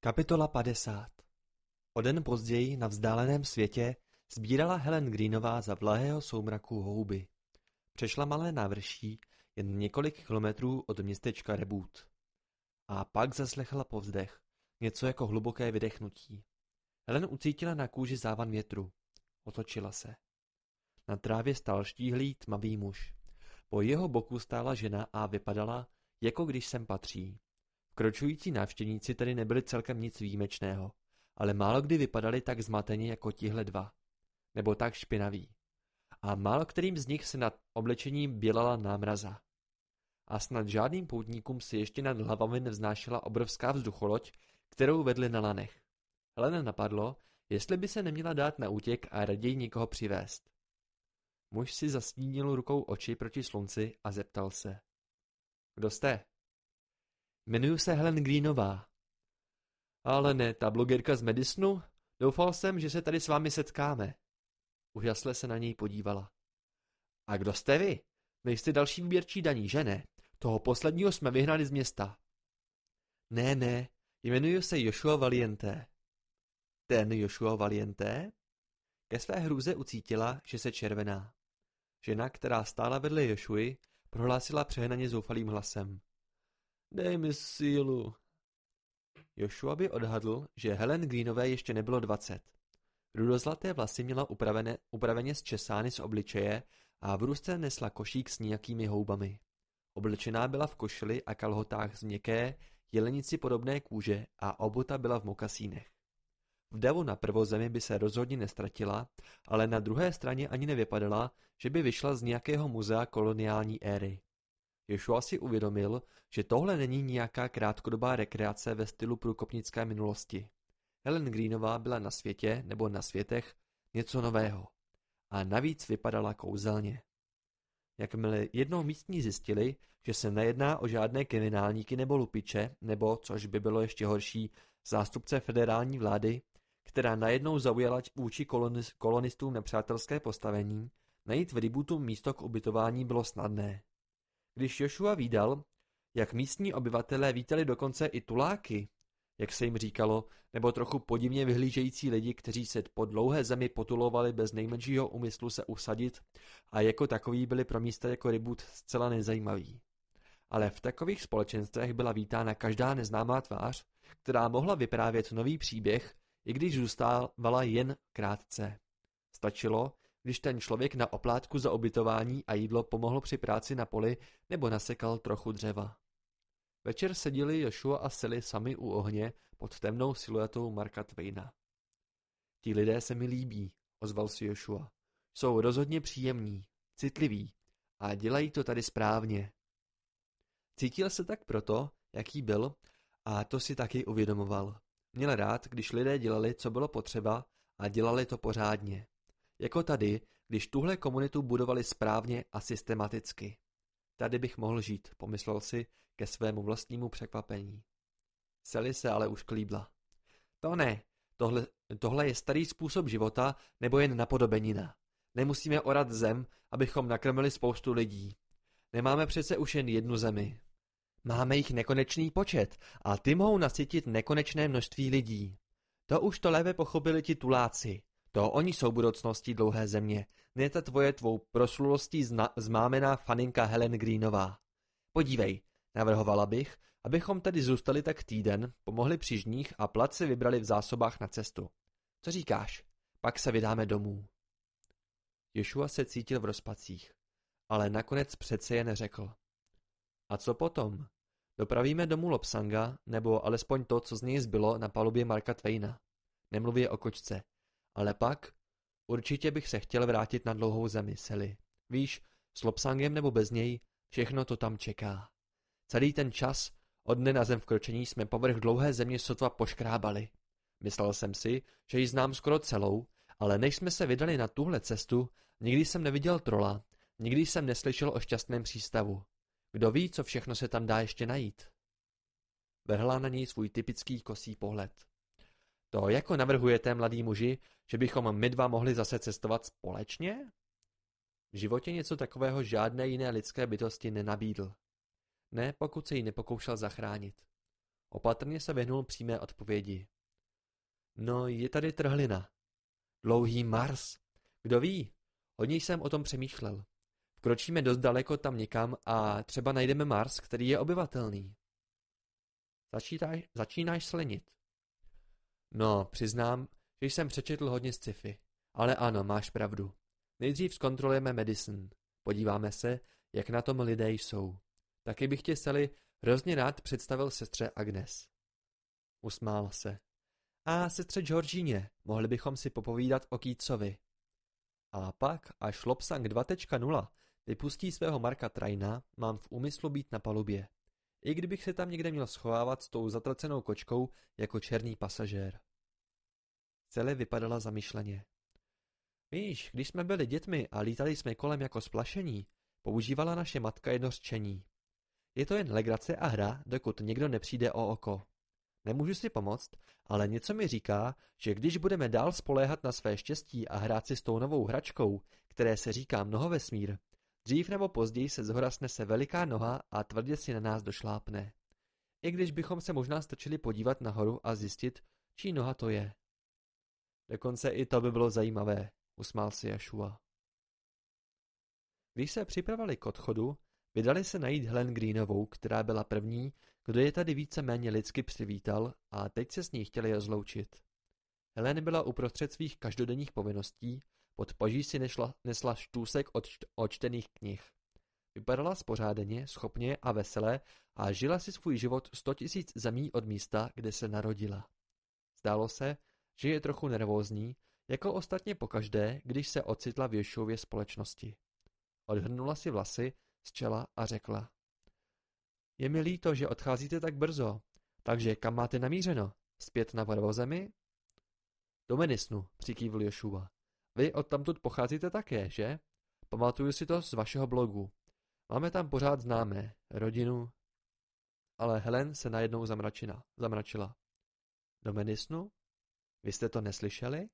Kapitola 50 O den později na vzdáleném světě sbírala Helen Greenová za vlahého soumraku houby. Přešla malé návrší jen několik kilometrů od městečka Reboot. A pak zaslechla povzdech, něco jako hluboké vydechnutí. Helen ucítila na kůži závan větru. Otočila se. Na trávě stál štíhlý tmavý muž. Po jeho boku stála žena a vypadala, jako když sem patří. Kročující návštěvníci tedy nebyli celkem nic výjimečného, ale málo kdy vypadali tak zmateně jako tihle dva. Nebo tak špinaví. A málo kterým z nich se nad oblečením bělala námraza. A snad žádným poutníkům se ještě nad hlavami nevznášela obrovská vzducholoď, kterou vedli na lanech. Helena napadlo, jestli by se neměla dát na útěk a raději někoho přivést. Muž si zasnínil rukou oči proti slunci a zeptal se. Kdo jste? Jmenuji se Helen Greenová. Ale ne, ta blogerka z Medisonu? Doufal jsem, že se tady s vámi setkáme. Užasle se na něj podívala. A kdo jste vy? Nejste další výběrčí daní, že ne? Toho posledního jsme vyhnali z města. Ne, ne, jmenuji se Joshua Valienté. Ten Joshua Valienté? Ke své hrůze ucítila, že se červená. Žena, která stála vedle Joshuy, prohlásila přehnaně zoufalým hlasem. Dej mi sílu. Joshua by odhadl, že Helen Greenové ještě nebylo dvacet. Rudozlaté vlasy měla upravené, upraveně zčesány z obličeje a v ruce nesla košík s nějakými houbami. Oblečená byla v košili a kalhotách z měkké, jelenici podobné kůže a obuta byla v mokasínech. V davu na prvozemi by se rozhodně nestratila, ale na druhé straně ani nevypadala, že by vyšla z nějakého muzea koloniální éry. Joshua si uvědomil, že tohle není nějaká krátkodobá rekreace ve stylu průkopnické minulosti. Helen Greenová byla na světě, nebo na světech, něco nového. A navíc vypadala kouzelně. Jakmile jednou místní zjistili, že se nejedná o žádné kriminálníky nebo lupiče, nebo, což by bylo ještě horší, zástupce federální vlády, která najednou zaujala vůči kolonistům nepřátelské postavení, najít v Ributu místo k ubytování bylo snadné. Když Joshua vídal, jak místní obyvatelé vítali dokonce i tuláky, jak se jim říkalo, nebo trochu podivně vyhlížející lidi, kteří se po dlouhé zemi potulovali bez nejmenšího úmyslu se usadit a jako takový byli pro místa jako Ribut zcela nezajímaví. Ale v takových společenstvech byla vítána každá neznámá tvář, která mohla vyprávět nový příběh, i když zůstávala jen krátce. Stačilo, když ten člověk na oplátku za ubytování a jídlo pomohl při práci na poli nebo nasekal trochu dřeva. Večer seděli Joshua a Sally sami u ohně pod temnou siluetou Marka Twaina. Ti lidé se mi líbí, ozval si Joshua. Jsou rozhodně příjemní, citliví a dělají to tady správně. Cítil se tak proto, jaký byl, a to si taky uvědomoval. Měl rád, když lidé dělali, co bylo potřeba a dělali to pořádně. Jako tady, když tuhle komunitu budovali správně a systematicky. Tady bych mohl žít, pomyslel si ke svému vlastnímu překvapení. Sally se ale už klíbla. To ne, tohle, tohle je starý způsob života nebo jen napodobenina. Nemusíme orat zem, abychom nakrmili spoustu lidí. Nemáme přece už jen jednu zemi. Máme jich nekonečný počet a ty mohou nasytit nekonečné množství lidí. To už to lépe pochopili ti tuláci. To oni jsou budoucností dlouhé země, ne ta tvoje tvou proslulostí zmámená faninka Helen Greenová. Podívej, navrhovala bych, abychom tady zůstali tak týden, pomohli přižních a plat si vybrali v zásobách na cestu. Co říkáš? Pak se vydáme domů. Ješua se cítil v rozpacích, ale nakonec přece jen řekl. A co potom? Dopravíme domů Lopsanga, nebo alespoň to, co z něj zbylo na palubě Marka Twaina. Nemluvě o kočce. Ale pak, určitě bych se chtěl vrátit na dlouhou zemi, Sely. Víš, s Lopsangem nebo bez něj, všechno to tam čeká. Celý ten čas, od dne na zem vkročení, jsme povrch dlouhé země sotva poškrábali. Myslel jsem si, že ji znám skoro celou, ale než jsme se vydali na tuhle cestu, nikdy jsem neviděl trola, nikdy jsem neslyšel o šťastném přístavu. Kdo ví, co všechno se tam dá ještě najít? Vrhla na něj svůj typický kosý pohled. To jako navrhujete, mladý muži, že bychom my dva mohli zase cestovat společně? V životě něco takového žádné jiné lidské bytosti nenabídl. Ne, pokud se jí nepokoušel zachránit. Opatrně se vyhnul přímé odpovědi. No, je tady trhlina. Dlouhý Mars. Kdo ví? Hodně jsem o tom přemýšlel. Vkročíme dost daleko tam někam a třeba najdeme Mars, který je obyvatelný. Začítáš, začínáš slenit. No, přiznám, že jsem přečetl hodně sci-fi. Ale ano, máš pravdu. Nejdřív zkontrolujeme Medicine. Podíváme se, jak na tom lidé jsou. Taky bych tě, Sally, hrozně rád představil sestře Agnes. Usmál se. A sestře Georgíně, mohli bychom si popovídat o Kýcovi. A pak, až Lopsang 2.0 vypustí svého Marka Traina, mám v úmyslu být na palubě. I kdybych se tam někde měl schovávat s tou zatracenou kočkou jako černý pasažér. Celé vypadala zamyšleně. Víš, když jsme byli dětmi a lítali jsme kolem jako splašení, používala naše matka jedno řečení. Je to jen legrace a hra, dokud někdo nepřijde o oko. Nemůžu si pomoct, ale něco mi říká, že když budeme dál spoléhat na své štěstí a hrát si s tou novou hračkou, které se říká vesmír, dřív nebo později se zhora snese veliká noha a tvrdě si na nás došlápne. I když bychom se možná stačili podívat nahoru a zjistit, čí noha to je. Dokonce i to by bylo zajímavé, usmál si Jašua. Když se připravili k odchodu, vydali se najít Helen Greenovou, která byla první, kdo je tady více-méně lidsky přivítal a teď se s ní chtěli rozloučit. Helen byla uprostřed svých každodenních povinností, pod paží si nešla, nesla štůsek od, čtených knih. Vypadala spořádeně, schopně a veselé a žila si svůj život sto tisíc zemí od místa, kde se narodila. Zdálo se, že je trochu nervózní, jako ostatně pokaždé, když se ocitla v Ješově společnosti. Odhrnula si vlasy z čela a řekla. Je mi líto, že odcházíte tak brzo, takže kam máte namířeno? Zpět na podvozemi? Do Menisnu, přikývl Jošua. Vy odtamtud pocházíte také, že? Pamatuju si to z vašeho blogu. Máme tam pořád známé, rodinu. Ale Helen se najednou zamračila. zamračila. Do Menisnu? Vy jste to neslyšeli?